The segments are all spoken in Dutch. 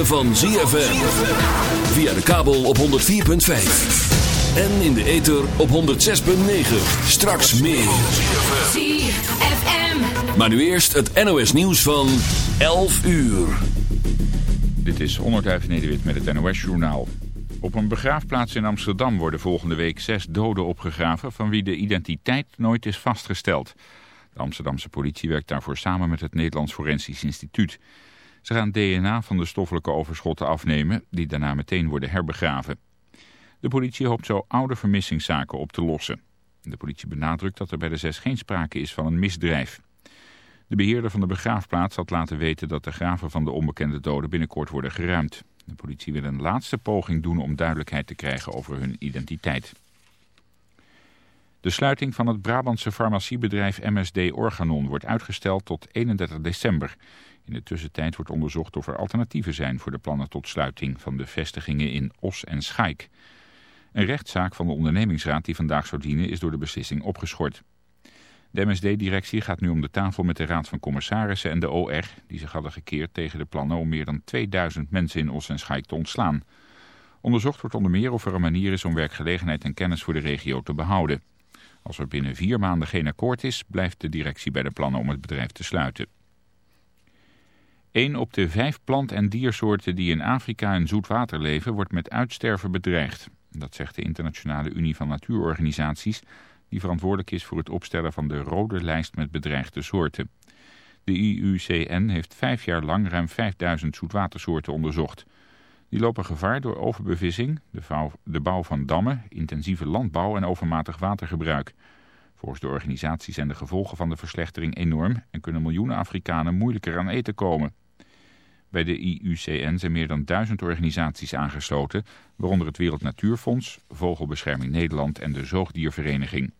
Ritme van ZFM. Via de kabel op 104.5. En in de ether op 106.9. Straks meer. ZFM. Maar nu eerst het NOS nieuws van 11 uur. Dit is Onderduif Nederwit met het NOS-journaal. Op een begraafplaats in Amsterdam worden volgende week zes doden opgegraven... van wie de identiteit nooit is vastgesteld. De Amsterdamse politie werkt daarvoor samen met het Nederlands Forensisch Instituut. Ze gaan DNA van de stoffelijke overschotten afnemen... die daarna meteen worden herbegraven. De politie hoopt zo oude vermissingszaken op te lossen. De politie benadrukt dat er bij de zes geen sprake is van een misdrijf. De beheerder van de begraafplaats had laten weten dat de graven van de onbekende doden binnenkort worden geruimd. De politie wil een laatste poging doen om duidelijkheid te krijgen over hun identiteit. De sluiting van het Brabantse farmaciebedrijf MSD Organon wordt uitgesteld tot 31 december. In de tussentijd wordt onderzocht of er alternatieven zijn voor de plannen tot sluiting van de vestigingen in Os en Schaik. Een rechtszaak van de ondernemingsraad die vandaag zou dienen is door de beslissing opgeschort. De MSD-directie gaat nu om de tafel met de Raad van Commissarissen en de OR... die zich hadden gekeerd tegen de plannen om meer dan 2000 mensen in Os en Schaik te ontslaan. Onderzocht wordt onder meer of er een manier is om werkgelegenheid en kennis voor de regio te behouden. Als er binnen vier maanden geen akkoord is, blijft de directie bij de plannen om het bedrijf te sluiten. Een op de vijf plant- en diersoorten die in Afrika in zoetwater leven wordt met uitsterven bedreigd. Dat zegt de Internationale Unie van Natuurorganisaties die verantwoordelijk is voor het opstellen van de rode lijst met bedreigde soorten. De IUCN heeft vijf jaar lang ruim 5000 zoetwatersoorten onderzocht. Die lopen gevaar door overbevissing, de bouw van dammen, intensieve landbouw en overmatig watergebruik. Volgens de organisatie zijn de gevolgen van de verslechtering enorm en kunnen miljoenen Afrikanen moeilijker aan eten komen. Bij de IUCN zijn meer dan duizend organisaties aangesloten, waaronder het Wereld Natuurfonds, Vogelbescherming Nederland en de Zoogdiervereniging.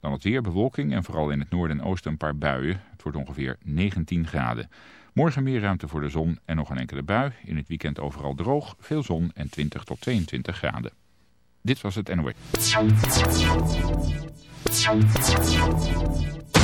Dan het weer, bewolking en vooral in het noorden en oosten een paar buien. Het wordt ongeveer 19 graden. Morgen meer ruimte voor de zon en nog een enkele bui. In het weekend overal droog, veel zon en 20 tot 22 graden. Dit was het NOS.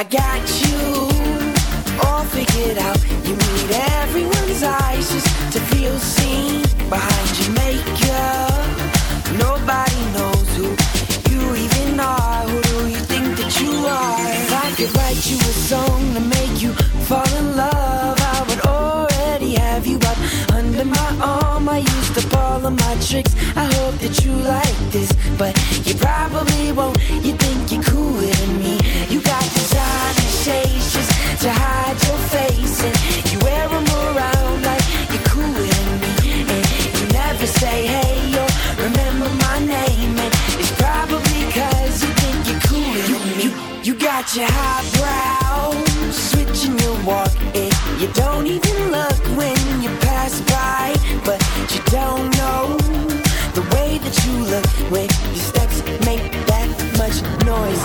I got you your highbrow switching your walk, and you don't even look when you pass by, but you don't know the way that you look when your steps make that much noise.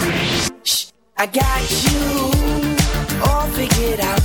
Shh, I got you all figured out.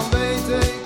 dan weet ik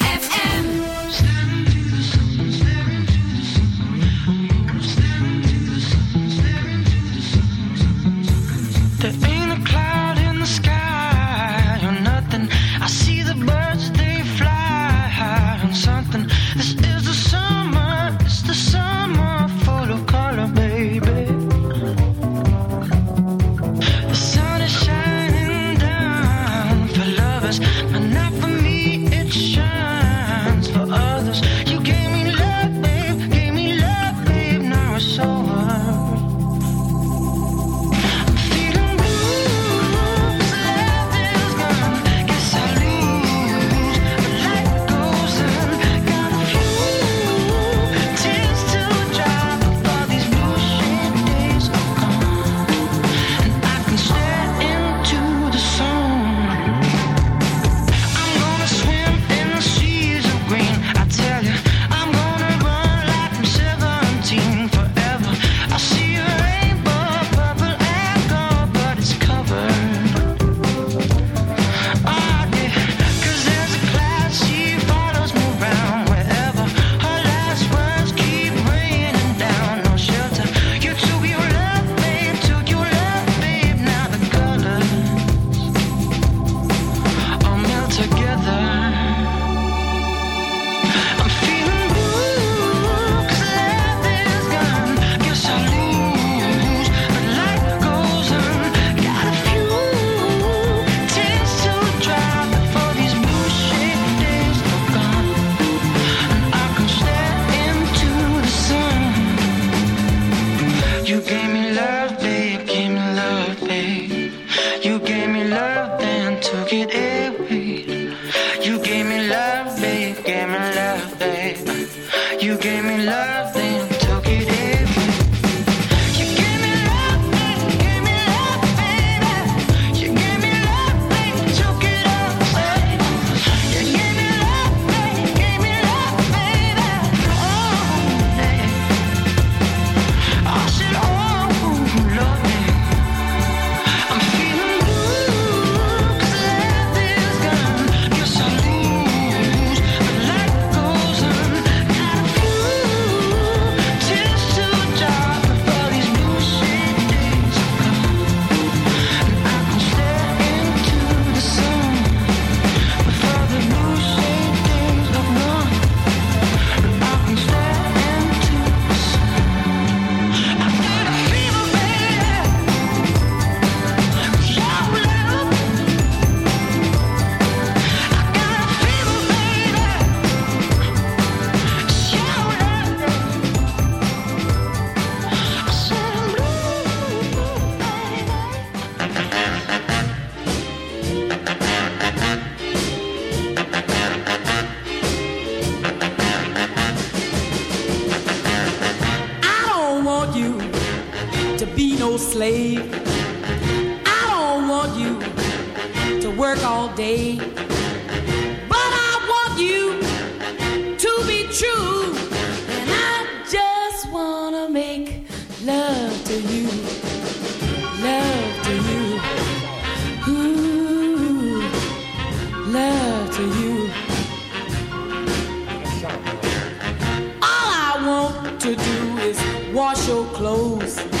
so close.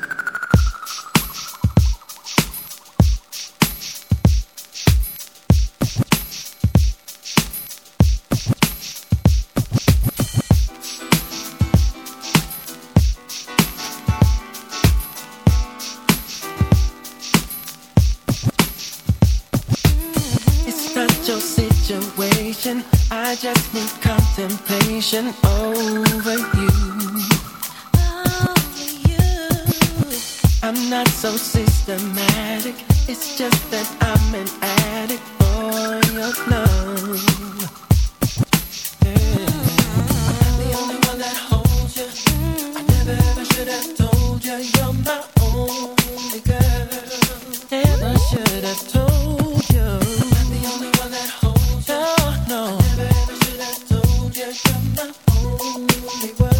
I'm only.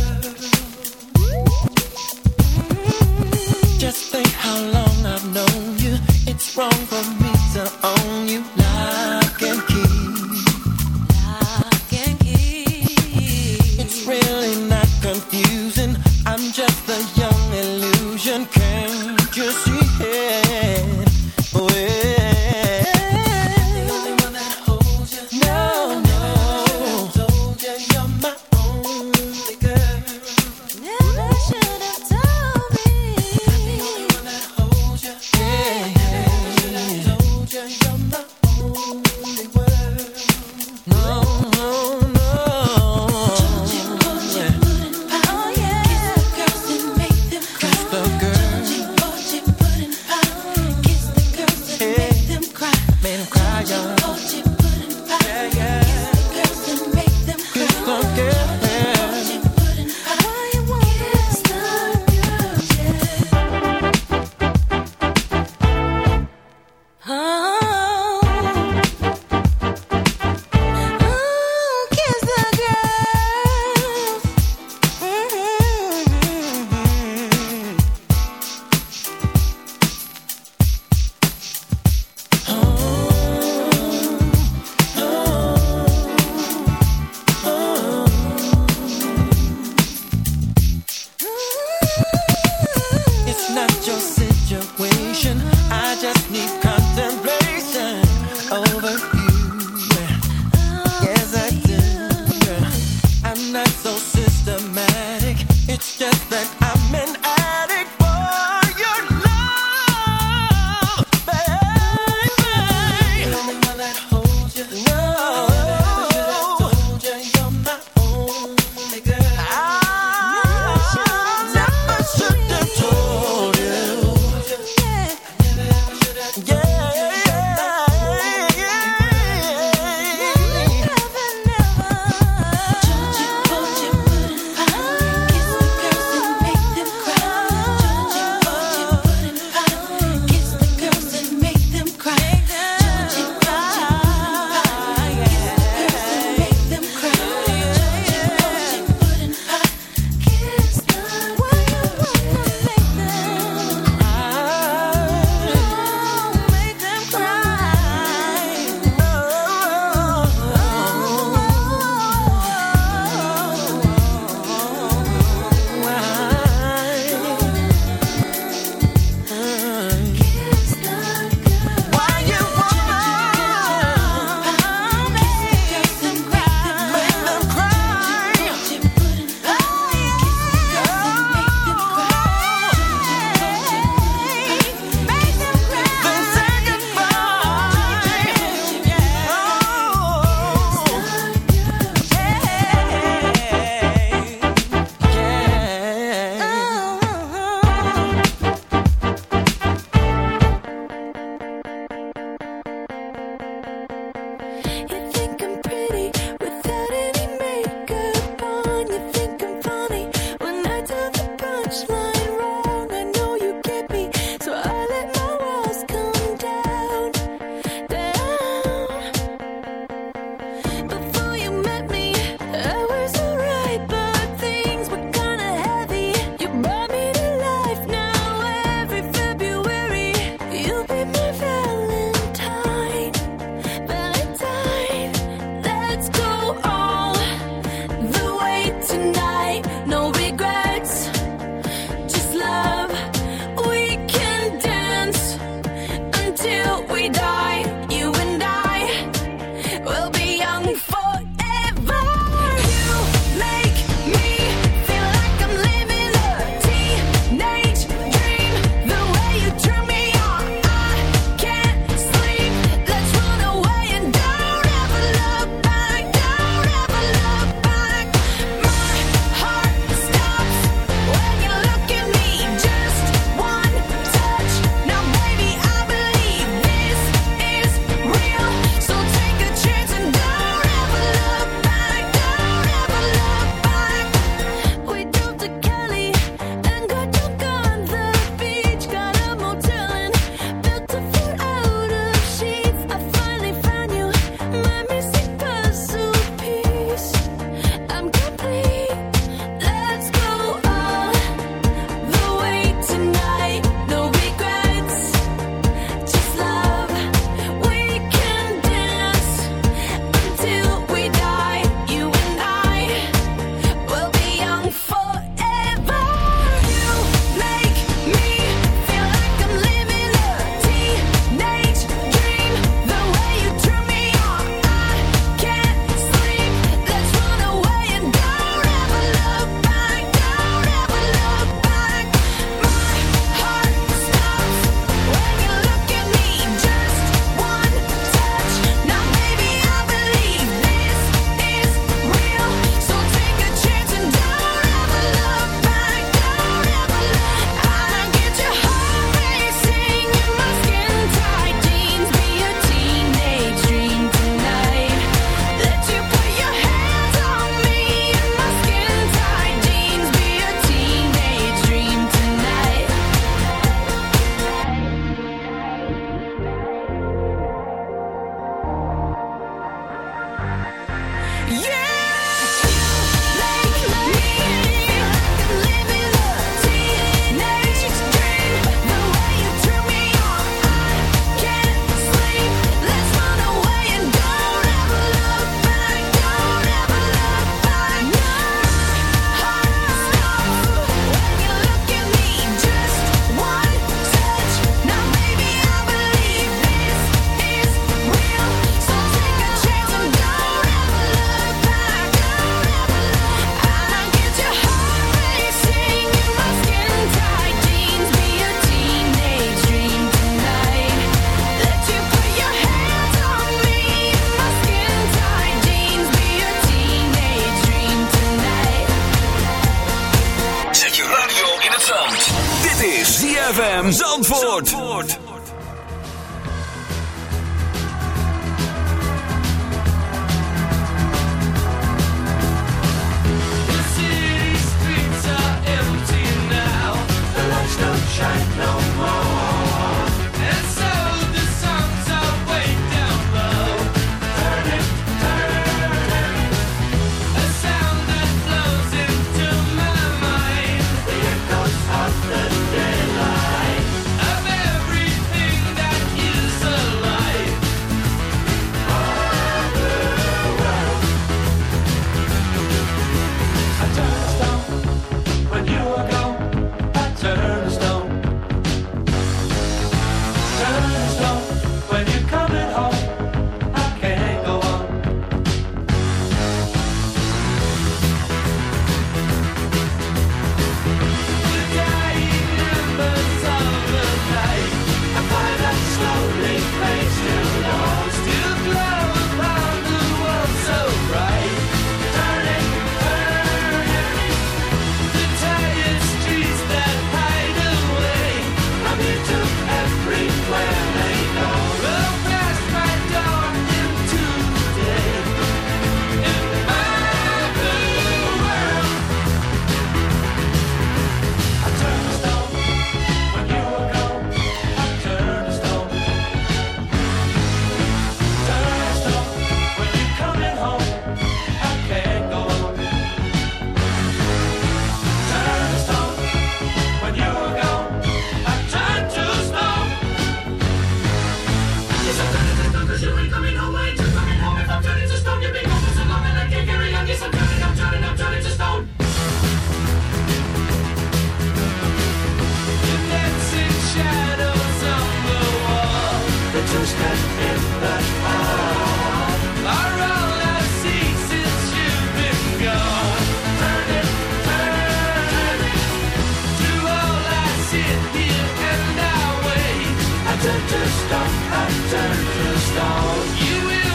turn to stone, I turn to stone. You will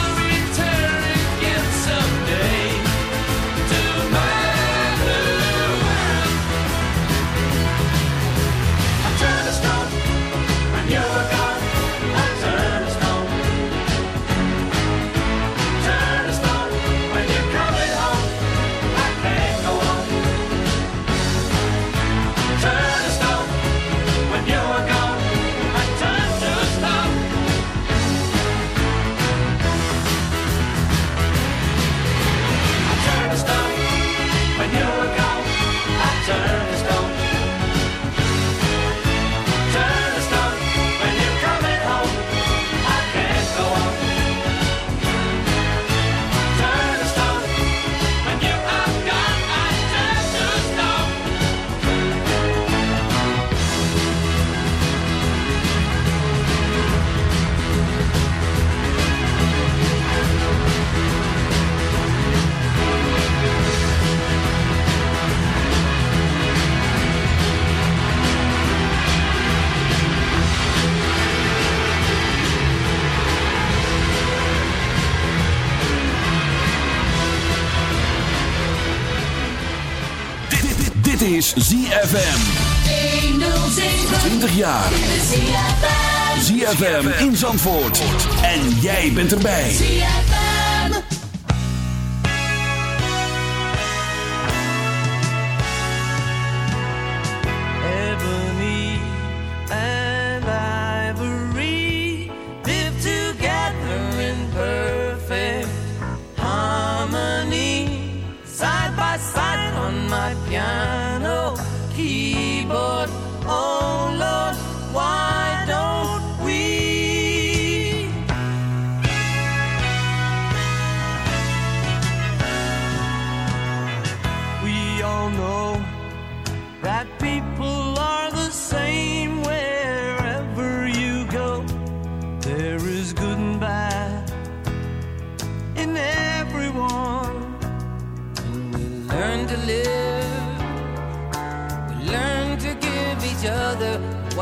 is ZFM. 20 jaar. ZFM in Zandvoort. En jij bent erbij. ZFM. Ebony and ivory live together in perfect harmony. Side by side on my piano. keyboard.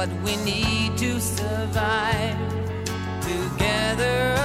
what we need to survive together.